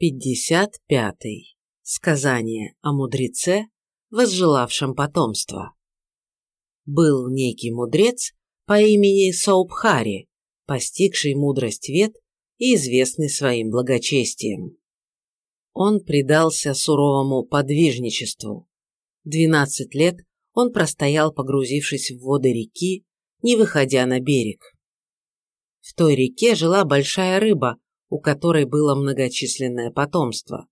55. Сказание о мудреце, возжелавшем потомства. Был некий мудрец по имени Саубхари, постигший мудрость вет и известный своим благочестием. Он предался суровому подвижничеству. Двенадцать лет он простоял, погрузившись в воды реки, не выходя на берег. В той реке жила большая рыба, у которой было многочисленное потомство.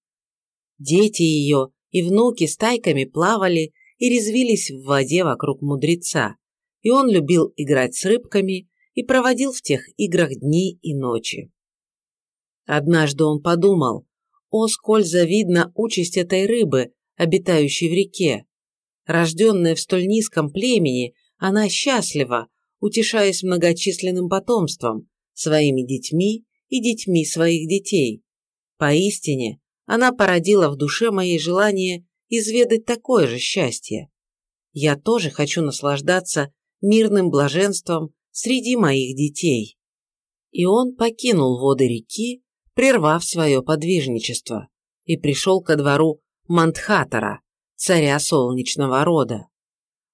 Дети ее и внуки стайками плавали и резвились в воде вокруг мудреца, и он любил играть с рыбками и проводил в тех играх дни и ночи. Однажды он подумал, о, сколь завидна участь этой рыбы, обитающей в реке. Рожденная в столь низком племени, она счастлива, утешаясь многочисленным потомством, своими детьми и детьми своих детей. Поистине, она породила в душе моей желание изведать такое же счастье. Я тоже хочу наслаждаться мирным блаженством среди моих детей. И он покинул воды реки, прервав свое подвижничество, и пришел ко двору Мантхатора, царя солнечного рода.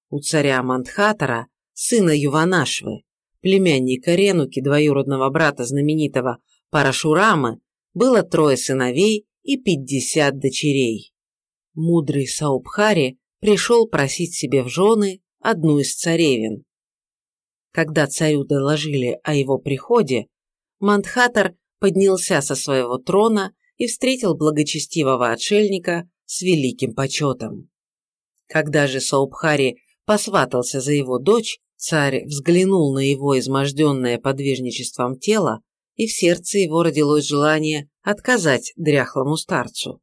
У царя Мантхатора, сына Юванашвы, племянника Ренуки, двоюродного брата знаменитого Парашурамы, было трое сыновей и пятьдесят дочерей. Мудрый Саубхари пришел просить себе в жены одну из царевин. Когда царю доложили о его приходе, Мандхатор поднялся со своего трона и встретил благочестивого отшельника с великим почетом. Когда же Саубхари посватался за его дочь, Царь взглянул на его изможденное подвижничеством тело, и в сердце его родилось желание отказать дряхлому старцу.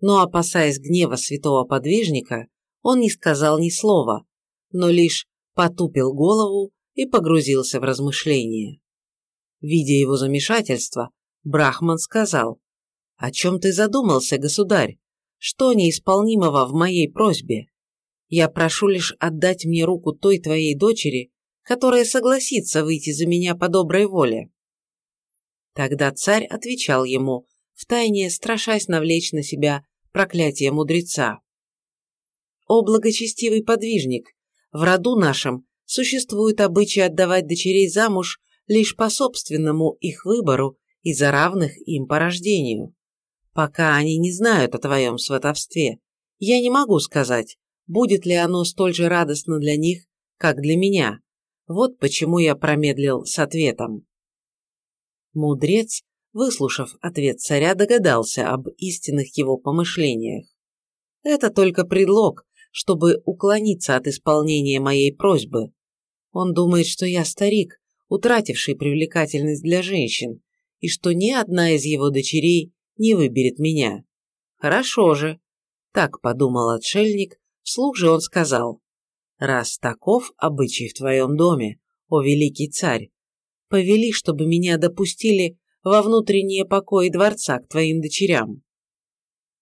Но, опасаясь гнева святого подвижника, он не сказал ни слова, но лишь потупил голову и погрузился в размышления. Видя его замешательство, Брахман сказал, «О чем ты задумался, государь? Что неисполнимого в моей просьбе?» Я прошу лишь отдать мне руку той твоей дочери, которая согласится выйти за меня по доброй воле». Тогда царь отвечал ему, втайне страшась навлечь на себя проклятие мудреца. «О благочестивый подвижник, в роду нашем существует обычай отдавать дочерей замуж лишь по собственному их выбору и за равных им по рождению. Пока они не знают о твоем сватовстве, я не могу сказать, будет ли оно столь же радостно для них, как для меня. Вот почему я промедлил с ответом. Мудрец, выслушав ответ царя, догадался об истинных его помышлениях. Это только предлог, чтобы уклониться от исполнения моей просьбы. Он думает, что я старик, утративший привлекательность для женщин, и что ни одна из его дочерей не выберет меня. Хорошо же, так подумал отшельник, Вслух же он сказал, «Раз таков обычай в твоем доме, о великий царь, повели, чтобы меня допустили во внутренние покои дворца к твоим дочерям.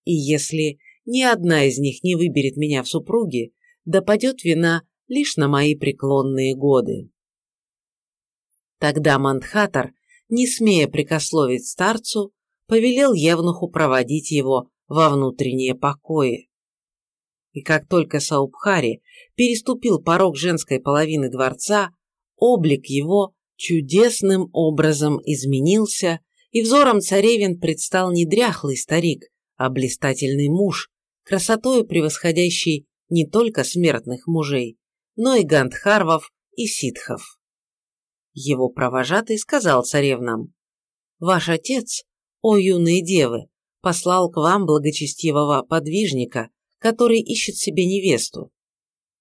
И если ни одна из них не выберет меня в супруги, да падет вина лишь на мои преклонные годы». Тогда Мандхатор, не смея прикословить старцу, повелел Евнуху проводить его во внутренние покои. И как только Саубхари переступил порог женской половины дворца, облик его чудесным образом изменился, и взором царевин предстал не дряхлый старик, а блистательный муж, красотою превосходящий не только смертных мужей, но и гандхарвов и ситхов. Его провожатый сказал царевнам, «Ваш отец, о юные девы, послал к вам благочестивого подвижника, который ищет себе невесту.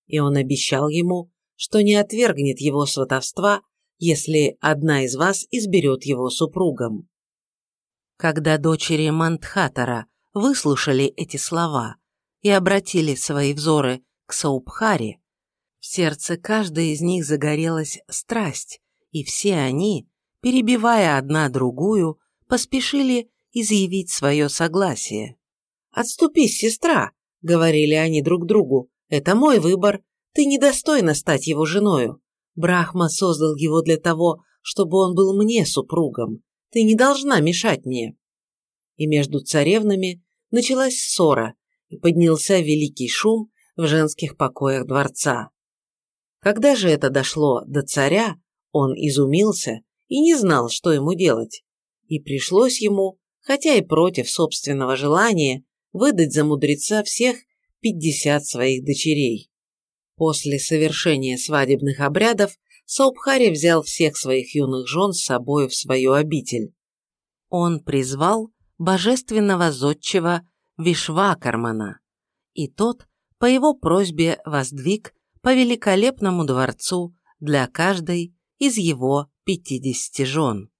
И он обещал ему, что не отвергнет его сватовства, если одна из вас изберет его супругом. Когда дочери Мантхатора выслушали эти слова и обратили свои взоры к Саубхаре, в сердце каждой из них загорелась страсть, и все они, перебивая одна другую, поспешили изъявить свое согласие. «Отступись, сестра!» — говорили они друг другу, — «это мой выбор, ты недостойна стать его женою. Брахма создал его для того, чтобы он был мне супругом. Ты не должна мешать мне». и между царевнами началась ссора, и поднялся великий шум в женских покоях дворца. Когда же это дошло до царя, он изумился и не знал, что ему делать. И пришлось ему, хотя и против собственного желания, выдать за мудреца всех пятьдесят своих дочерей. После совершения свадебных обрядов Саубхари взял всех своих юных жен с собой в свою обитель. Он призвал божественного зодчего Вишвакармана, и тот по его просьбе воздвиг по великолепному дворцу для каждой из его пятидесяти жен.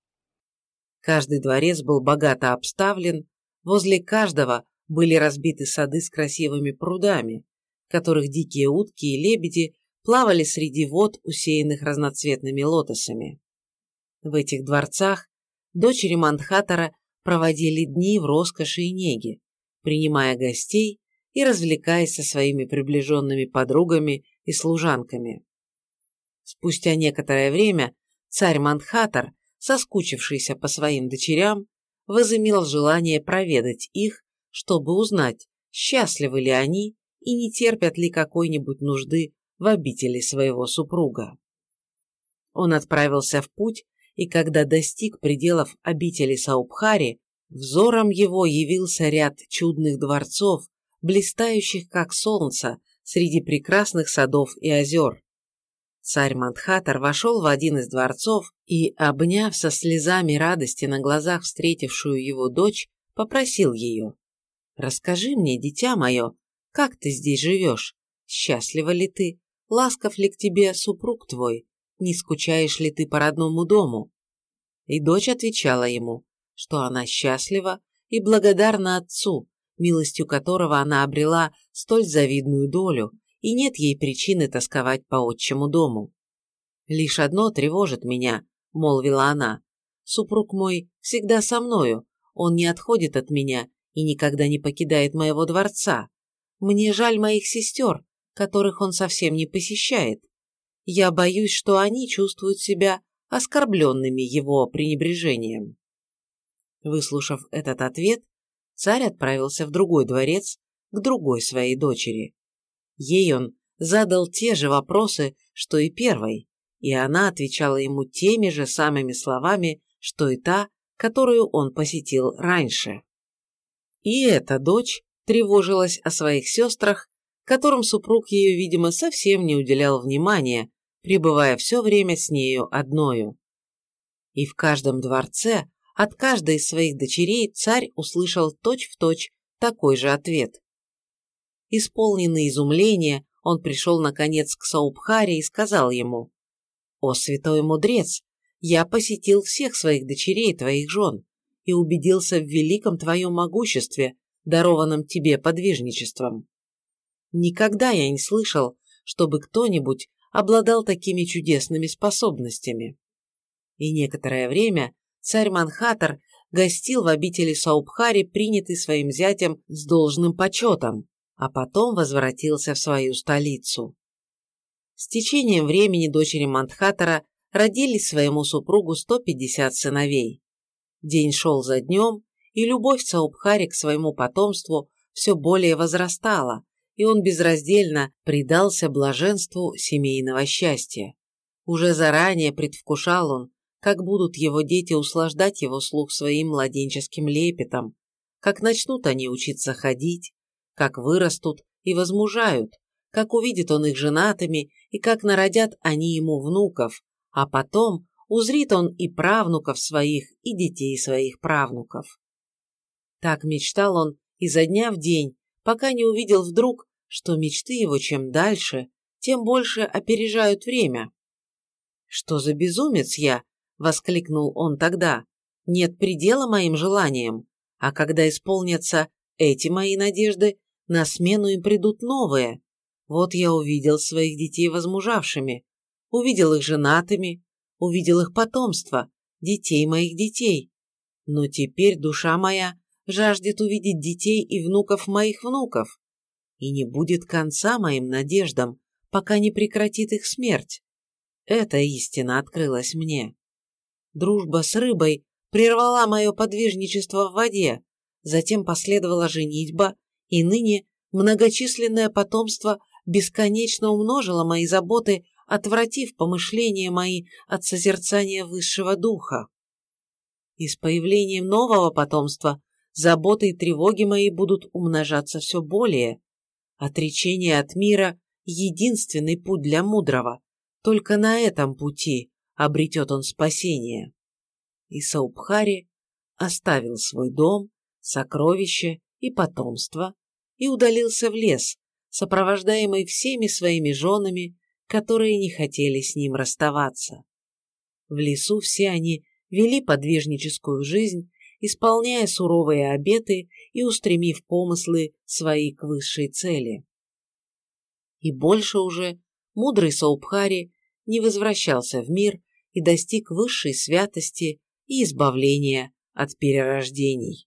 Каждый дворец был богато обставлен, возле каждого были разбиты сады с красивыми прудами, которых дикие утки и лебеди плавали среди вод, усеянных разноцветными лотосами. В этих дворцах дочери Мандхатора проводили дни в роскоши и неге, принимая гостей и развлекаясь со своими приближенными подругами и служанками. Спустя некоторое время царь Мандхатор, соскучившийся по своим дочерям, возымел желание проведать их, чтобы узнать, счастливы ли они и не терпят ли какой-нибудь нужды в обители своего супруга. Он отправился в путь, и когда достиг пределов обители Саубхари, взором его явился ряд чудных дворцов, блистающих как солнце среди прекрасных садов и озер. Царь Мандхатар вошел в один из дворцов и, обняв со слезами радости на глазах встретившую его дочь, попросил ее. «Расскажи мне, дитя мое, как ты здесь живешь? Счастлива ли ты? Ласков ли к тебе супруг твой? Не скучаешь ли ты по родному дому?» И дочь отвечала ему, что она счастлива и благодарна отцу, милостью которого она обрела столь завидную долю, и нет ей причины тосковать по отчему дому. «Лишь одно тревожит меня», — молвила она. «Супруг мой всегда со мною, он не отходит от меня и никогда не покидает моего дворца. Мне жаль моих сестер, которых он совсем не посещает. Я боюсь, что они чувствуют себя оскорбленными его пренебрежением. Выслушав этот ответ, царь отправился в другой дворец к другой своей дочери. Ей он задал те же вопросы, что и первой, и она отвечала ему теми же самыми словами, что и та, которую он посетил раньше. И эта дочь тревожилась о своих сестрах которым супруг ее, видимо, совсем не уделял внимания, пребывая все время с нею одною. И в каждом дворце от каждой из своих дочерей царь услышал точь-в-точь точь такой же ответ. Исполненный изумления, он пришел, наконец, к Саубхаре и сказал ему, «О, святой мудрец, я посетил всех своих дочерей, твоих жен, и убедился в великом твоем могуществе, дарованном тебе подвижничеством. Никогда я не слышал, чтобы кто-нибудь обладал такими чудесными способностями. И некоторое время царь Манхатор гостил в обители Саубхари, принятый своим зятем с должным почетом, а потом возвратился в свою столицу. С течением времени дочери Мандхатора родили своему супругу 150 сыновей. День шел за днем, и любовь Саубхари к своему потомству все более возрастала, и он безраздельно предался блаженству семейного счастья. Уже заранее предвкушал он, как будут его дети услаждать его слух своим младенческим лепетом, как начнут они учиться ходить, как вырастут и возмужают, как увидит он их женатыми и как народят они ему внуков, а потом узрит он и правнуков своих, и детей своих правнуков. Так мечтал он изо дня в день, пока не увидел вдруг, что мечты его чем дальше, тем больше опережают время. «Что за безумец я?» — воскликнул он тогда. «Нет предела моим желаниям, а когда исполнятся эти мои надежды, на смену им придут новые. Вот я увидел своих детей возмужавшими, увидел их женатыми, увидел их потомство, детей моих детей. Но теперь душа моя жаждет увидеть детей и внуков моих внуков и не будет конца моим надеждам, пока не прекратит их смерть. Эта истина открылась мне. Дружба с рыбой прервала мое подвижничество в воде, затем последовала женитьба, и ныне многочисленное потомство бесконечно умножило мои заботы, отвратив помышления мои от созерцания высшего духа. И с появлением нового потомства заботы и тревоги мои будут умножаться все более. Отречение от мира – единственный путь для мудрого. Только на этом пути обретет он спасение. И Саубхари оставил свой дом, сокровище и потомство и удалился в лес, сопровождаемый всеми своими женами, которые не хотели с ним расставаться. В лесу все они вели подвижническую жизнь, исполняя суровые обеты и устремив помыслы свои к высшей цели. И больше уже мудрый Саубхари не возвращался в мир и достиг высшей святости и избавления от перерождений.